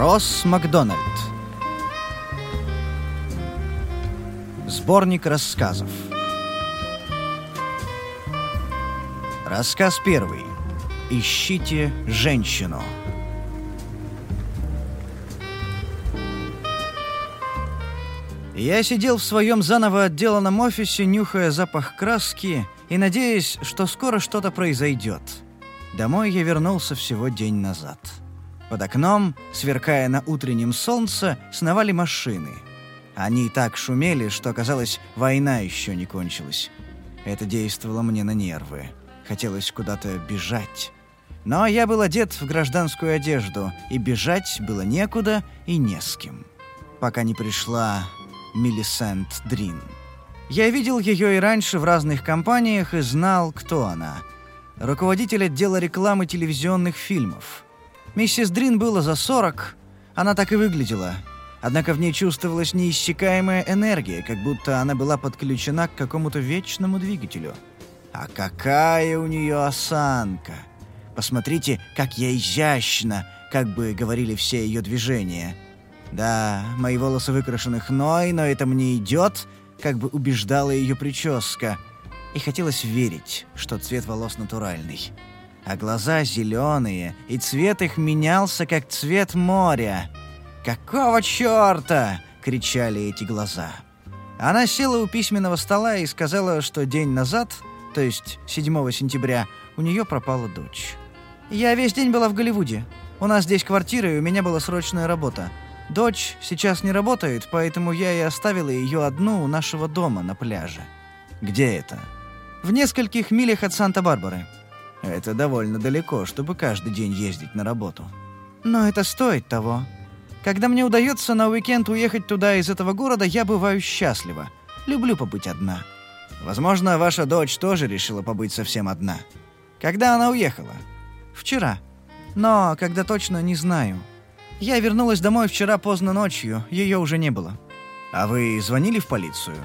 Росс Макдональд. Сборник рассказов. Рассказ первый. Ищите женщину. Я сидел в своем заново отделанном офисе, нюхая запах краски и надеясь, что скоро что-то произойдет. Домой я вернулся всего день назад. Под окном, сверкая на утреннем солнце, сновали машины. Они так шумели, что, казалось, война еще не кончилась. Это действовало мне на нервы. Хотелось куда-то бежать. Но я был одет в гражданскую одежду, и бежать было некуда и не с кем. Пока не пришла Миллисент Дрин. Я видел ее и раньше в разных компаниях и знал, кто она. Руководитель отдела рекламы телевизионных фильмов. Миссис Дрин было за 40, она так и выглядела. Однако в ней чувствовалась неиссякаемая энергия, как будто она была подключена к какому-то вечному двигателю. А какая у нее осанка! Посмотрите, как я изящно, как бы говорили все ее движения. Да, мои волосы выкрашены хной, но это мне идет, как бы убеждала ее прическа. И хотелось верить, что цвет волос натуральный а глаза зеленые, и цвет их менялся, как цвет моря. «Какого черта?» — кричали эти глаза. Она села у письменного стола и сказала, что день назад, то есть 7 сентября, у нее пропала дочь. «Я весь день была в Голливуде. У нас здесь квартира, и у меня была срочная работа. Дочь сейчас не работает, поэтому я и оставила ее одну у нашего дома на пляже». «Где это?» «В нескольких милях от Санта-Барбары». Это довольно далеко, чтобы каждый день ездить на работу. Но это стоит того. Когда мне удается на уикенд уехать туда из этого города, я бываю счастлива. Люблю побыть одна. Возможно, ваша дочь тоже решила побыть совсем одна. Когда она уехала? Вчера. Но когда точно, не знаю. Я вернулась домой вчера поздно ночью, ее уже не было. А вы звонили в полицию?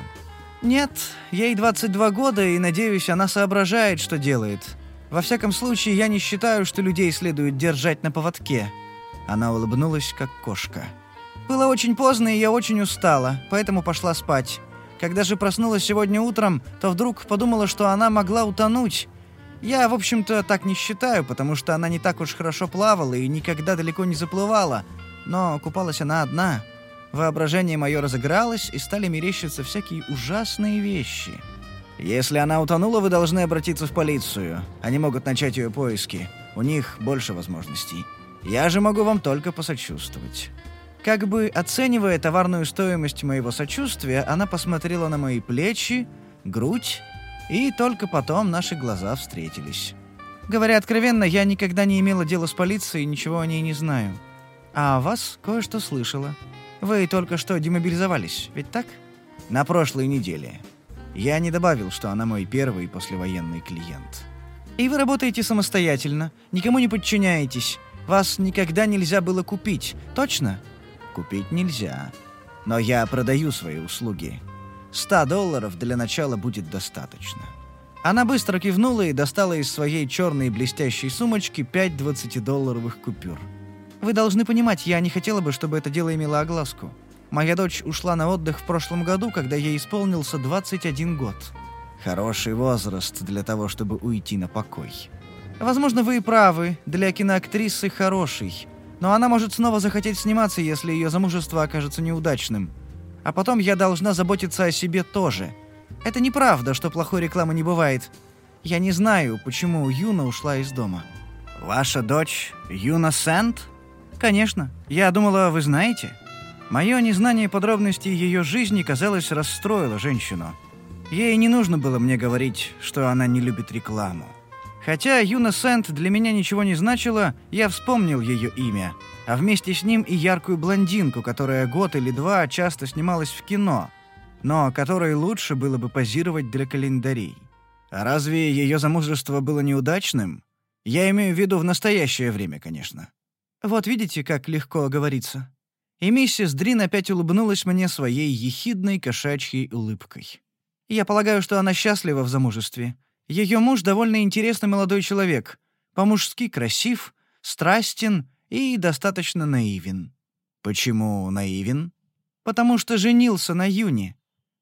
Нет, ей 22 года, и, надеюсь, она соображает, что делает. Во всяком случае, я не считаю, что людей следует держать на поводке». Она улыбнулась, как кошка. «Было очень поздно, и я очень устала, поэтому пошла спать. Когда же проснулась сегодня утром, то вдруг подумала, что она могла утонуть. Я, в общем-то, так не считаю, потому что она не так уж хорошо плавала и никогда далеко не заплывала. Но купалась она одна. Воображение мое разыгралось, и стали мерещиться всякие ужасные вещи». Если она утонула, вы должны обратиться в полицию. Они могут начать ее поиски. У них больше возможностей. Я же могу вам только посочувствовать». Как бы оценивая товарную стоимость моего сочувствия, она посмотрела на мои плечи, грудь, и только потом наши глаза встретились. Говоря откровенно, я никогда не имела дела с полицией ничего о ней не знаю. А о вас кое-что слышала. Вы только что демобилизовались, ведь так? На прошлой неделе. Я не добавил, что она мой первый послевоенный клиент. И вы работаете самостоятельно, никому не подчиняетесь. Вас никогда нельзя было купить, точно? Купить нельзя. Но я продаю свои услуги. 100 долларов для начала будет достаточно. Она быстро кивнула и достала из своей черной блестящей сумочки пять 20-долларовых купюр. Вы должны понимать, я не хотела бы, чтобы это дело имело огласку. Моя дочь ушла на отдых в прошлом году, когда ей исполнился 21 год. Хороший возраст для того, чтобы уйти на покой. Возможно, вы и правы, для киноактрисы хороший. Но она может снова захотеть сниматься, если ее замужество окажется неудачным. А потом я должна заботиться о себе тоже. Это неправда, что плохой рекламы не бывает. Я не знаю, почему Юна ушла из дома. Ваша дочь Юна Сент? Конечно. Я думала, вы знаете. Мое незнание подробностей ее жизни, казалось, расстроило женщину. Ей не нужно было мне говорить, что она не любит рекламу. Хотя Юна Сент для меня ничего не значила, я вспомнил ее имя, а вместе с ним и яркую блондинку, которая год или два часто снималась в кино, но которой лучше было бы позировать для календарей. А разве ее замужество было неудачным? Я имею в виду в настоящее время, конечно. Вот видите, как легко говорится. И миссис Дрин опять улыбнулась мне своей ехидной кошачьей улыбкой. Я полагаю, что она счастлива в замужестве. Ее муж довольно интересный молодой человек, по-мужски красив, страстен и достаточно наивен. Почему наивен? Потому что женился на Юне.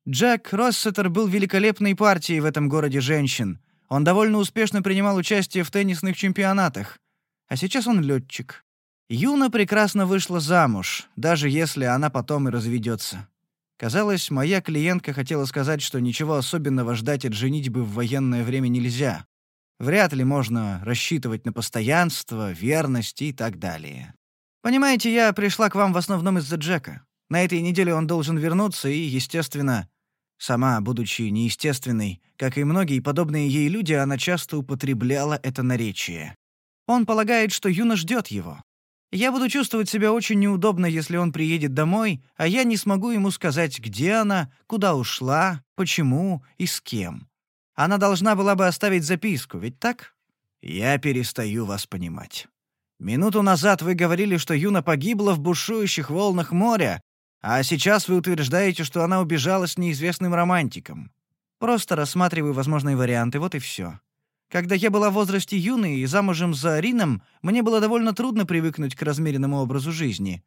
Джек Россетер был великолепной партией в этом городе женщин. Он довольно успешно принимал участие в теннисных чемпионатах. А сейчас он летчик. Юна прекрасно вышла замуж, даже если она потом и разведется. Казалось, моя клиентка хотела сказать, что ничего особенного ждать от женитьбы в военное время нельзя. Вряд ли можно рассчитывать на постоянство, верность и так далее. Понимаете, я пришла к вам в основном из-за Джека. На этой неделе он должен вернуться, и, естественно, сама, будучи неестественной, как и многие подобные ей люди, она часто употребляла это наречие. Он полагает, что Юна ждет его. Я буду чувствовать себя очень неудобно, если он приедет домой, а я не смогу ему сказать, где она, куда ушла, почему и с кем. Она должна была бы оставить записку, ведь так? Я перестаю вас понимать. Минуту назад вы говорили, что Юна погибла в бушующих волнах моря, а сейчас вы утверждаете, что она убежала с неизвестным романтиком. Просто рассматриваю возможные варианты, вот и все. Когда я была в возрасте юной и замужем за Рином, мне было довольно трудно привыкнуть к размеренному образу жизни.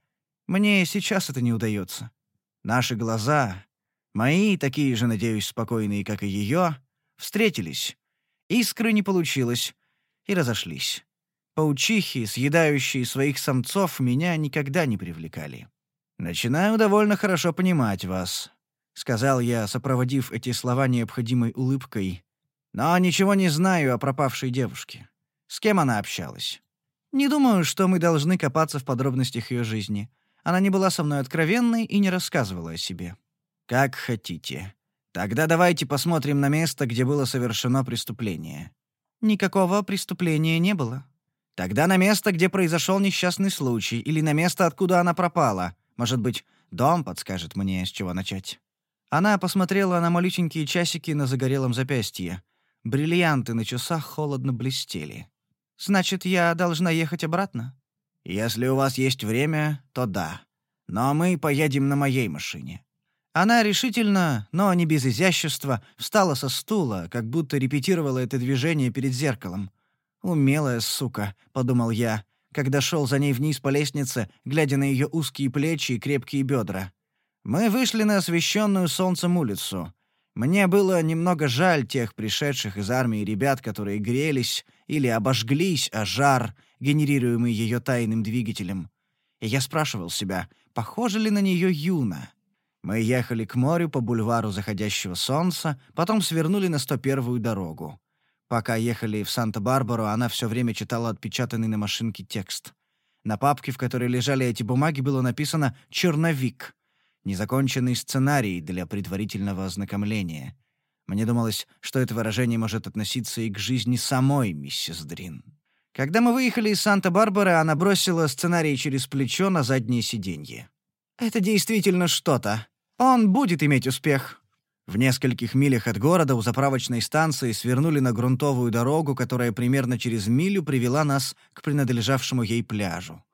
Мне сейчас это не удается. Наши глаза, мои, такие же, надеюсь, спокойные, как и ее, встретились. Искры не получилось и разошлись. Паучихи, съедающие своих самцов, меня никогда не привлекали. «Начинаю довольно хорошо понимать вас», — сказал я, сопроводив эти слова необходимой улыбкой, но ничего не знаю о пропавшей девушке. С кем она общалась? Не думаю, что мы должны копаться в подробностях ее жизни. Она не была со мной откровенной и не рассказывала о себе. Как хотите. Тогда давайте посмотрим на место, где было совершено преступление. Никакого преступления не было. Тогда на место, где произошел несчастный случай, или на место, откуда она пропала. Может быть, дом подскажет мне, с чего начать. Она посмотрела на малюсенькие часики на загорелом запястье. Бриллианты на часах холодно блестели. «Значит, я должна ехать обратно?» «Если у вас есть время, то да. Но мы поедем на моей машине». Она решительно, но не без изящества, встала со стула, как будто репетировала это движение перед зеркалом. «Умелая сука», — подумал я, когда шел за ней вниз по лестнице, глядя на ее узкие плечи и крепкие бедра. Мы вышли на освещенную солнцем улицу. Мне было немного жаль тех пришедших из армии ребят, которые грелись или обожглись о жар, генерируемый ее тайным двигателем. И я спрашивал себя, похожа ли на нее Юна. Мы ехали к морю по бульвару заходящего солнца, потом свернули на 101-ю дорогу. Пока ехали в Санта-Барбару, она все время читала отпечатанный на машинке текст. На папке, в которой лежали эти бумаги, было написано «Черновик», незаконченный сценарий для предварительного ознакомления. Мне думалось, что это выражение может относиться и к жизни самой миссис Дрин. Когда мы выехали из Санта-Барбары, она бросила сценарий через плечо на заднее сиденье. «Это действительно что-то. Он будет иметь успех». В нескольких милях от города у заправочной станции свернули на грунтовую дорогу, которая примерно через милю привела нас к принадлежавшему ей пляжу.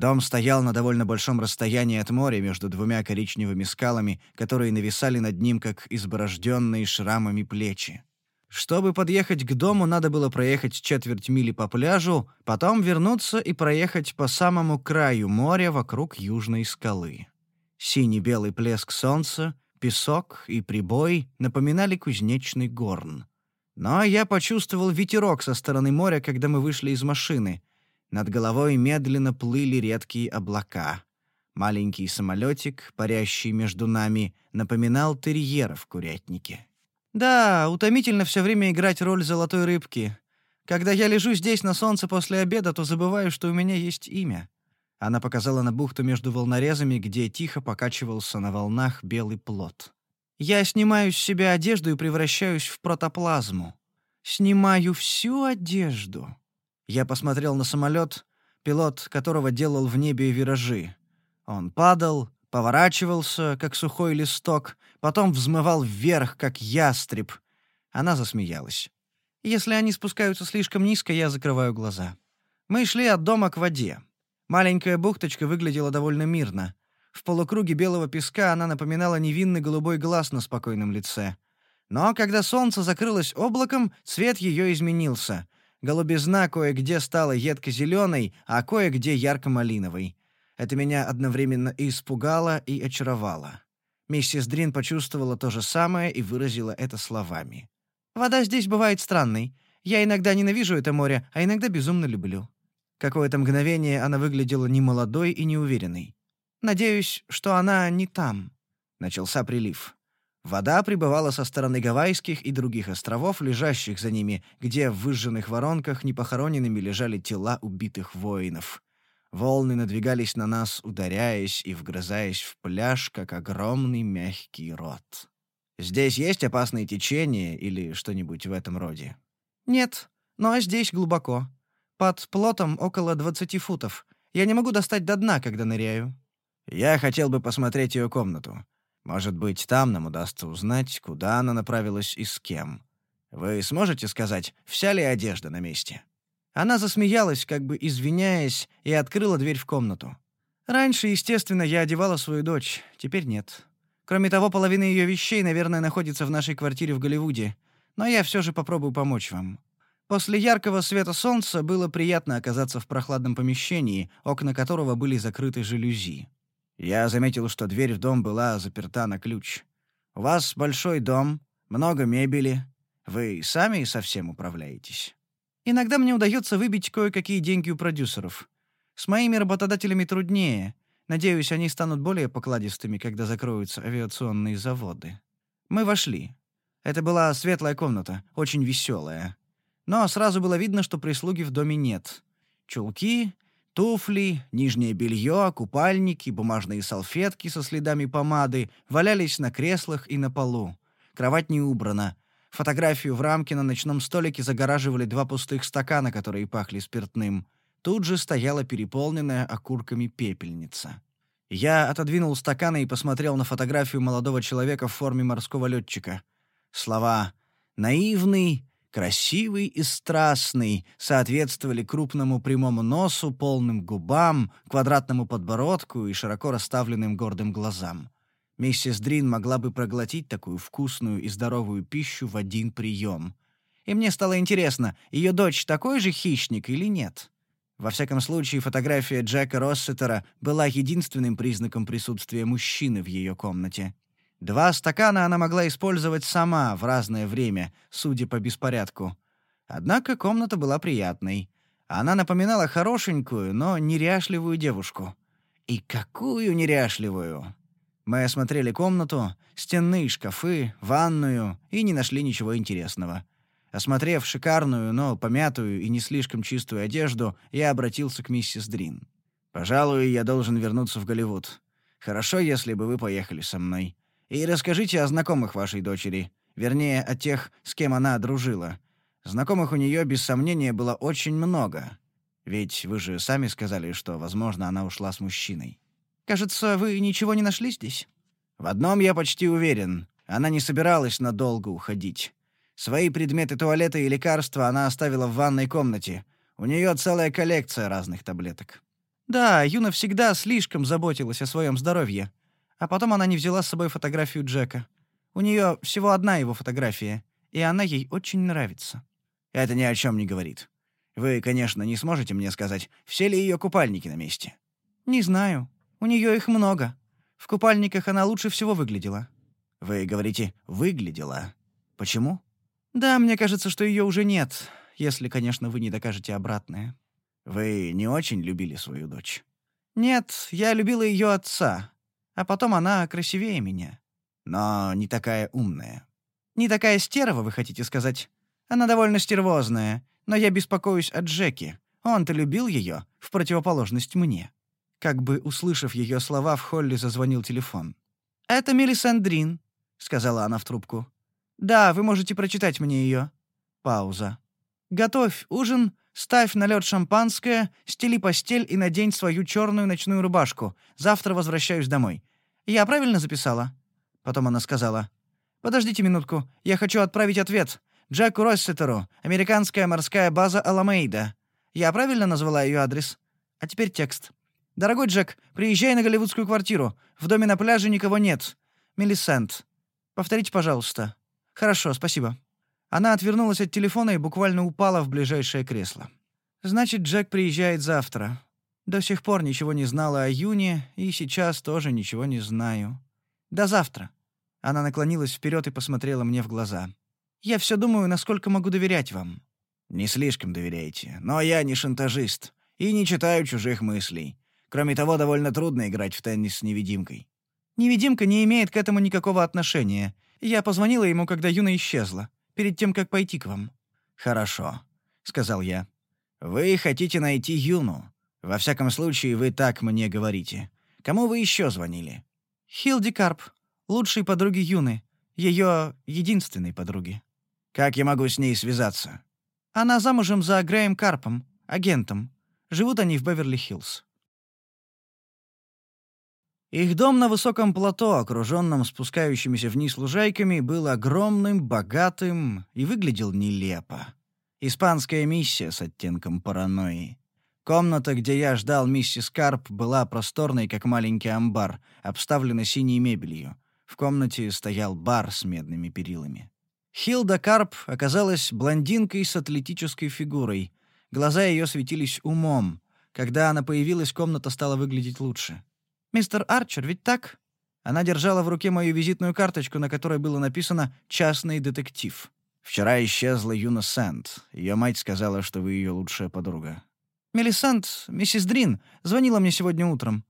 Дом стоял на довольно большом расстоянии от моря между двумя коричневыми скалами, которые нависали над ним, как изборожденные шрамами плечи. Чтобы подъехать к дому, надо было проехать четверть мили по пляжу, потом вернуться и проехать по самому краю моря вокруг южной скалы. Синий-белый плеск солнца, песок и прибой напоминали кузнечный горн. Но я почувствовал ветерок со стороны моря, когда мы вышли из машины — над головой медленно плыли редкие облака. Маленький самолетик, парящий между нами, напоминал терьера в курятнике. «Да, утомительно все время играть роль золотой рыбки. Когда я лежу здесь на солнце после обеда, то забываю, что у меня есть имя». Она показала на бухту между волнорезами, где тихо покачивался на волнах белый плод. «Я снимаю с себя одежду и превращаюсь в протоплазму. Снимаю всю одежду». Я посмотрел на самолет, пилот которого делал в небе виражи. Он падал, поворачивался, как сухой листок, потом взмывал вверх, как ястреб. Она засмеялась. Если они спускаются слишком низко, я закрываю глаза. Мы шли от дома к воде. Маленькая бухточка выглядела довольно мирно. В полукруге белого песка она напоминала невинный голубой глаз на спокойном лице. Но когда солнце закрылось облаком, цвет ее изменился — Голубизна кое-где стала едко-зеленой, а кое-где ярко-малиновой. Это меня одновременно и испугало, и очаровало. Миссис Дрин почувствовала то же самое и выразила это словами. «Вода здесь бывает странной. Я иногда ненавижу это море, а иногда безумно люблю». Какое-то мгновение она выглядела немолодой и неуверенной. «Надеюсь, что она не там». Начался прилив. Вода прибывала со стороны Гавайских и других островов, лежащих за ними, где в выжженных воронках непохороненными лежали тела убитых воинов. Волны надвигались на нас, ударяясь и вгрызаясь в пляж, как огромный мягкий рот. Здесь есть опасные течения или что-нибудь в этом роде? Нет, но здесь глубоко. Под плотом около 20 футов. Я не могу достать до дна, когда ныряю. Я хотел бы посмотреть ее комнату. Может быть, там нам удастся узнать, куда она направилась и с кем. Вы сможете сказать, вся ли одежда на месте?» Она засмеялась, как бы извиняясь, и открыла дверь в комнату. Раньше, естественно, я одевала свою дочь, теперь нет. Кроме того, половина ее вещей, наверное, находится в нашей квартире в Голливуде, но я все же попробую помочь вам. После яркого света солнца было приятно оказаться в прохладном помещении, окна которого были закрыты жалюзи. Я заметил, что дверь в дом была заперта на ключ. У вас большой дом, много мебели. Вы сами совсем управляетесь. Иногда мне удается выбить кое-какие деньги у продюсеров. С моими работодателями труднее. Надеюсь, они станут более покладистыми, когда закроются авиационные заводы. Мы вошли. Это была светлая комната, очень веселая. Но сразу было видно, что прислуги в доме нет. Чулки, Туфли, нижнее белье, купальники, бумажные салфетки со следами помады валялись на креслах и на полу. Кровать не убрана. Фотографию в рамке на ночном столике загораживали два пустых стакана, которые пахли спиртным. Тут же стояла переполненная окурками пепельница. Я отодвинул стаканы и посмотрел на фотографию молодого человека в форме морского летчика. Слова «наивный», красивый и страстный, соответствовали крупному прямому носу, полным губам, квадратному подбородку и широко расставленным гордым глазам. Миссис Дрин могла бы проглотить такую вкусную и здоровую пищу в один прием. И мне стало интересно, ее дочь такой же хищник или нет? Во всяком случае, фотография Джека Россетера была единственным признаком присутствия мужчины в ее комнате. Два стакана она могла использовать сама в разное время, судя по беспорядку. Однако комната была приятной. Она напоминала хорошенькую, но неряшливую девушку. И какую неряшливую! Мы осмотрели комнату, стенные шкафы, ванную и не нашли ничего интересного. Осмотрев шикарную, но помятую и не слишком чистую одежду, я обратился к миссис Дрин. «Пожалуй, я должен вернуться в Голливуд. Хорошо, если бы вы поехали со мной. И расскажите о знакомых вашей дочери, вернее, о тех, с кем она дружила. Знакомых у нее без сомнения было очень много. Ведь вы же сами сказали, что, возможно, она ушла с мужчиной. Кажется, вы ничего не нашли здесь? В одном я почти уверен. Она не собиралась надолго уходить. Свои предметы туалета и лекарства она оставила в ванной комнате. У нее целая коллекция разных таблеток. Да, Юна всегда слишком заботилась о своем здоровье. А потом она не взяла с собой фотографию Джека. У нее всего одна его фотография, и она ей очень нравится. Это ни о чем не говорит. Вы, конечно, не сможете мне сказать, все ли ее купальники на месте. Не знаю. У нее их много. В купальниках она лучше всего выглядела. Вы говорите «выглядела». Почему? Да, мне кажется, что ее уже нет, если, конечно, вы не докажете обратное. Вы не очень любили свою дочь? Нет, я любила ее отца, а потом она красивее меня. Но не такая умная. Не такая стерва, вы хотите сказать? Она довольно стервозная, но я беспокоюсь о Джеки. Он-то любил ее, в противоположность мне». Как бы услышав ее слова, в холле зазвонил телефон. «Это Мелисандрин», — сказала она в трубку. «Да, вы можете прочитать мне ее». Пауза. «Готовь ужин, ставь на лед шампанское, стели постель и надень свою черную ночную рубашку. Завтра возвращаюсь домой. Я правильно записала?» Потом она сказала. «Подождите минутку. Я хочу отправить ответ. Джеку Россетеру, американская морская база Аламейда. Я правильно назвала ее адрес? А теперь текст. Дорогой Джек, приезжай на голливудскую квартиру. В доме на пляже никого нет. Мелисент. Повторите, пожалуйста. Хорошо, спасибо». Она отвернулась от телефона и буквально упала в ближайшее кресло. «Значит, Джек приезжает завтра. До сих пор ничего не знала о Юне, и сейчас тоже ничего не знаю. До завтра». Она наклонилась вперед и посмотрела мне в глаза. «Я все думаю, насколько могу доверять вам». «Не слишком доверяете. Но я не шантажист и не читаю чужих мыслей. Кроме того, довольно трудно играть в теннис с невидимкой». «Невидимка не имеет к этому никакого отношения. Я позвонила ему, когда Юна исчезла, перед тем, как пойти к вам». «Хорошо», — сказал я. «Вы хотите найти Юну. Во всяком случае, вы так мне говорите. Кому вы еще звонили?» «Хилди Карп, лучшей подруги Юны, ее единственной подруги». «Как я могу с ней связаться?» «Она замужем за Грэем Карпом, агентом. Живут они в Беверли-Хиллз». Их дом на высоком плато, окруженном спускающимися вниз лужайками, был огромным, богатым и выглядел нелепо. Испанская миссия с оттенком паранойи. Комната, где я ждал миссис Карп, была просторной, как маленький амбар, обставлена синей мебелью. В комнате стоял бар с медными перилами. Хилда Карп оказалась блондинкой с атлетической фигурой. Глаза ее светились умом. Когда она появилась, комната стала выглядеть лучше. «Мистер Арчер, ведь так?» Она держала в руке мою визитную карточку, на которой было написано «Частный детектив». «Вчера исчезла Юна Сэнд. Ее мать сказала, что вы ее лучшая подруга». «Мелисент, миссис Дрин, звонила мне сегодня утром.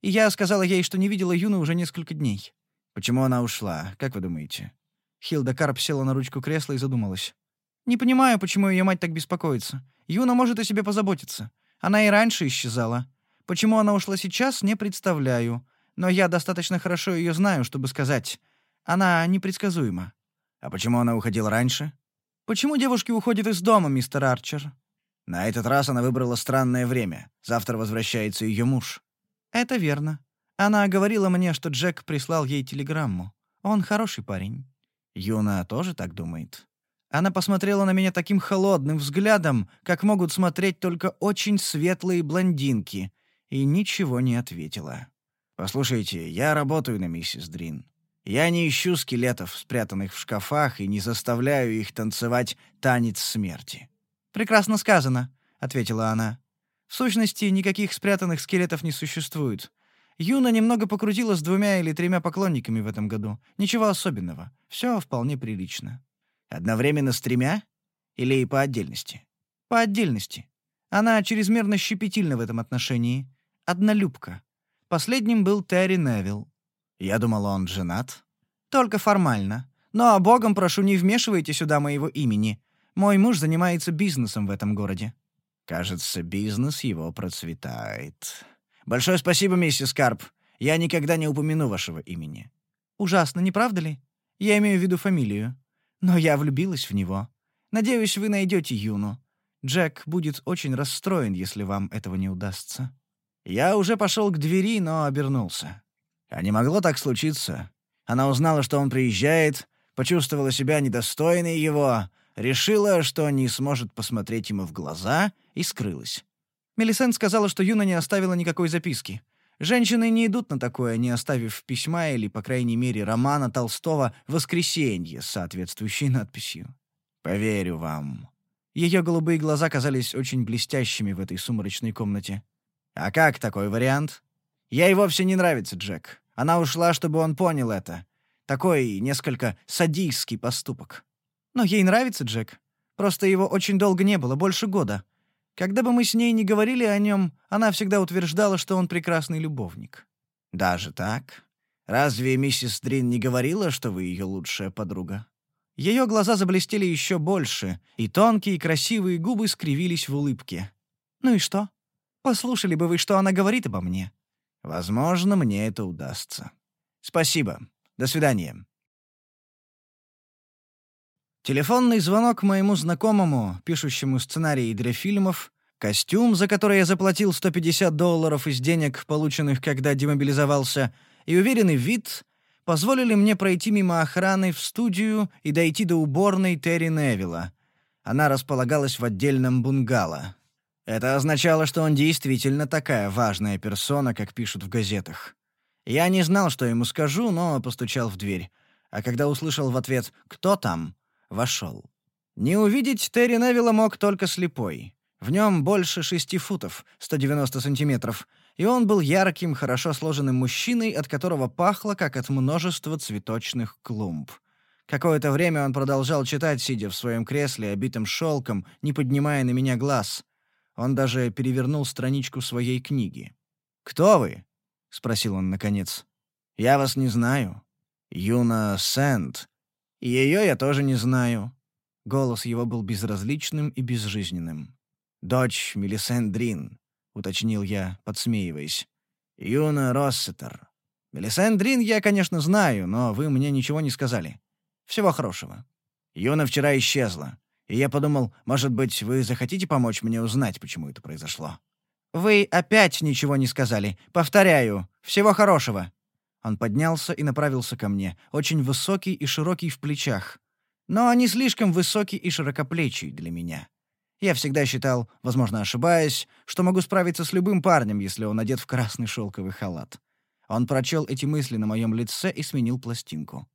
И я сказала ей, что не видела Юну уже несколько дней». «Почему она ушла? Как вы думаете?» Хилда Карп села на ручку кресла и задумалась. «Не понимаю, почему ее мать так беспокоится. Юна может о себе позаботиться. Она и раньше исчезала. Почему она ушла сейчас, не представляю. Но я достаточно хорошо ее знаю, чтобы сказать. Она непредсказуема. А почему она уходила раньше? Почему девушки уходят из дома, мистер Арчер? На этот раз она выбрала странное время. Завтра возвращается ее муж. Это верно. Она говорила мне, что Джек прислал ей телеграмму. Он хороший парень. Юна тоже так думает. Она посмотрела на меня таким холодным взглядом, как могут смотреть только очень светлые блондинки, и ничего не ответила. «Послушайте, я работаю на миссис Дрин. Я не ищу скелетов, спрятанных в шкафах, и не заставляю их танцевать танец смерти». «Прекрасно сказано», — ответила она. «В сущности, никаких спрятанных скелетов не существует. Юна немного покрутила с двумя или тремя поклонниками в этом году. Ничего особенного. Все вполне прилично». «Одновременно с тремя? Или по отдельности?» «По отдельности. Она чрезмерно щепетильна в этом отношении однолюбка. Последним был Терри Невилл. Я думал, он женат. Только формально. Но, богом прошу, не вмешивайте сюда моего имени. Мой муж занимается бизнесом в этом городе. Кажется, бизнес его процветает. Большое спасибо, миссис Карп. Я никогда не упомяну вашего имени. Ужасно, не правда ли? Я имею в виду фамилию. Но я влюбилась в него. Надеюсь, вы найдете Юну. Джек будет очень расстроен, если вам этого не удастся. Я уже пошел к двери, но обернулся. А не могло так случиться. Она узнала, что он приезжает, почувствовала себя недостойной его, решила, что не сможет посмотреть ему в глаза и скрылась. Мелисент сказала, что Юна не оставила никакой записки. Женщины не идут на такое, не оставив письма или, по крайней мере, романа Толстого «Воскресенье» с соответствующей надписью. «Поверю вам». Ее голубые глаза казались очень блестящими в этой сумрачной комнате. А как такой вариант? Ей вовсе не нравится Джек. Она ушла, чтобы он понял это. Такой несколько садистский поступок. Но ей нравится Джек. Просто его очень долго не было, больше года. Когда бы мы с ней не говорили о нем, она всегда утверждала, что он прекрасный любовник. Даже так? Разве миссис Дрин не говорила, что вы ее лучшая подруга? Ее глаза заблестели еще больше, и тонкие красивые губы скривились в улыбке. Ну и что? Послушали бы вы, что она говорит обо мне. Возможно, мне это удастся. Спасибо. До свидания. Телефонный звонок моему знакомому, пишущему сценарии для фильмов, костюм, за который я заплатил 150 долларов из денег, полученных, когда демобилизовался, и уверенный вид позволили мне пройти мимо охраны в студию и дойти до уборной Терри Невилла. Она располагалась в отдельном бунгало. Это означало, что он действительно такая важная персона, как пишут в газетах. Я не знал, что ему скажу, но постучал в дверь. А когда услышал в ответ «Кто там?», вошел. Не увидеть Терри Невилла мог только слепой. В нем больше шести футов, 190 сантиметров, и он был ярким, хорошо сложенным мужчиной, от которого пахло, как от множества цветочных клумб. Какое-то время он продолжал читать, сидя в своем кресле, обитым шелком, не поднимая на меня глаз. Он даже перевернул страничку своей книги. «Кто вы?» — спросил он наконец. «Я вас не знаю. Юна Сент. Ее я тоже не знаю». Голос его был безразличным и безжизненным. «Дочь Мелисендрин», — уточнил я, подсмеиваясь. «Юна Россетер. Мелисендрин я, конечно, знаю, но вы мне ничего не сказали. Всего хорошего. Юна вчера исчезла, и я подумал, может быть, вы захотите помочь мне узнать, почему это произошло?» «Вы опять ничего не сказали. Повторяю. Всего хорошего». Он поднялся и направился ко мне, очень высокий и широкий в плечах. Но не слишком высокий и широкоплечий для меня. Я всегда считал, возможно, ошибаясь, что могу справиться с любым парнем, если он одет в красный шелковый халат. Он прочел эти мысли на моем лице и сменил пластинку.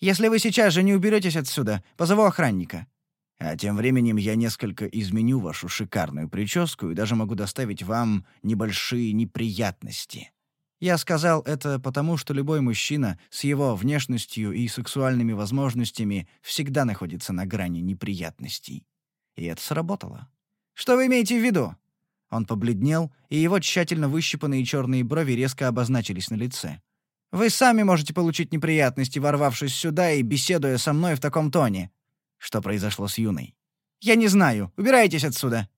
«Если вы сейчас же не уберетесь отсюда, позову охранника». А тем временем я несколько изменю вашу шикарную прическу и даже могу доставить вам небольшие неприятности. Я сказал это потому, что любой мужчина с его внешностью и сексуальными возможностями всегда находится на грани неприятностей. И это сработало. Что вы имеете в виду? Он побледнел, и его тщательно выщипанные черные брови резко обозначились на лице. Вы сами можете получить неприятности, ворвавшись сюда и беседуя со мной в таком тоне. Что произошло с Юной? Я не знаю. Убирайтесь отсюда.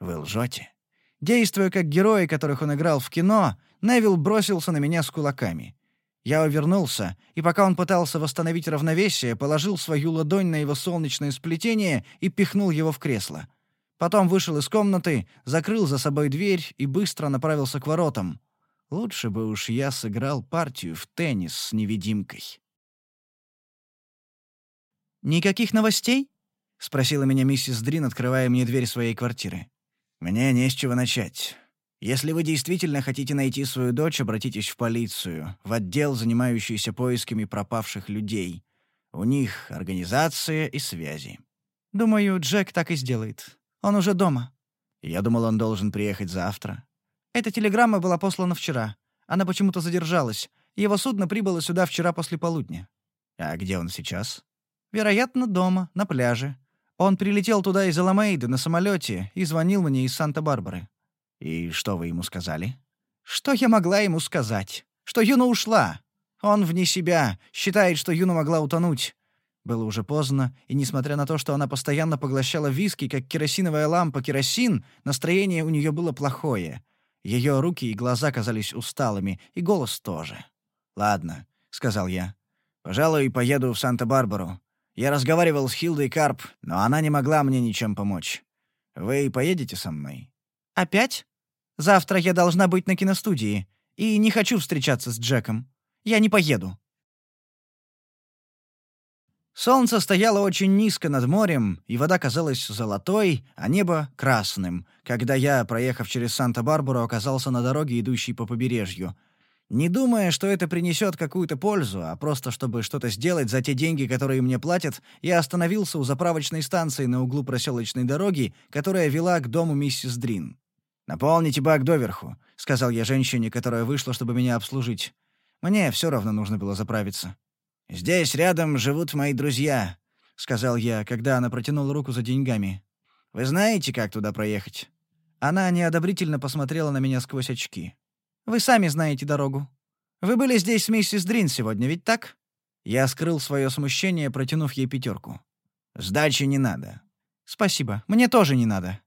Вы лжете. Действуя как герои, которых он играл в кино, Невил бросился на меня с кулаками. Я увернулся, и пока он пытался восстановить равновесие, положил свою ладонь на его солнечное сплетение и пихнул его в кресло. Потом вышел из комнаты, закрыл за собой дверь и быстро направился к воротам. Лучше бы уж я сыграл партию в теннис с невидимкой. «Никаких новостей?» — спросила меня миссис Дрин, открывая мне дверь своей квартиры. «Мне не с чего начать. Если вы действительно хотите найти свою дочь, обратитесь в полицию, в отдел, занимающийся поисками пропавших людей. У них организация и связи. Думаю, Джек так и сделает. Он уже дома. Я думал, он должен приехать завтра. Эта телеграмма была послана вчера. Она почему-то задержалась. Его судно прибыло сюда вчера после полудня. А где он сейчас? Вероятно, дома, на пляже. Он прилетел туда из Аламейды на самолете и звонил мне из Санта-Барбары. «И что вы ему сказали?» «Что я могла ему сказать? Что Юна ушла. Он вне себя, считает, что Юна могла утонуть. Было уже поздно, и несмотря на то, что она постоянно поглощала виски, как керосиновая лампа керосин, настроение у нее было плохое. Ее руки и глаза казались усталыми, и голос тоже. «Ладно», — сказал я. «Пожалуй, поеду в Санта-Барбару. Я разговаривал с Хилдой Карп, но она не могла мне ничем помочь. Вы поедете со мной?» «Опять? Завтра я должна быть на киностудии, и не хочу встречаться с Джеком. Я не поеду». Солнце стояло очень низко над морем, и вода казалась золотой, а небо — красным, когда я, проехав через Санта-Барбару, оказался на дороге, идущей по побережью. Не думая, что это принесет какую-то пользу, а просто чтобы что-то сделать за те деньги, которые мне платят, я остановился у заправочной станции на углу проселочной дороги, которая вела к дому миссис Дрин. «Наполните бак доверху», — сказал я женщине, которая вышла, чтобы меня обслужить. Мне все равно нужно было заправиться. «Здесь рядом живут мои друзья», — сказал я, когда она протянула руку за деньгами. «Вы знаете, как туда проехать?» Она неодобрительно посмотрела на меня сквозь очки. «Вы сами знаете дорогу. Вы были здесь с миссис Дрин сегодня, ведь так?» Я скрыл свое смущение, протянув ей пятерку. «Сдачи не надо». «Спасибо. Мне тоже не надо».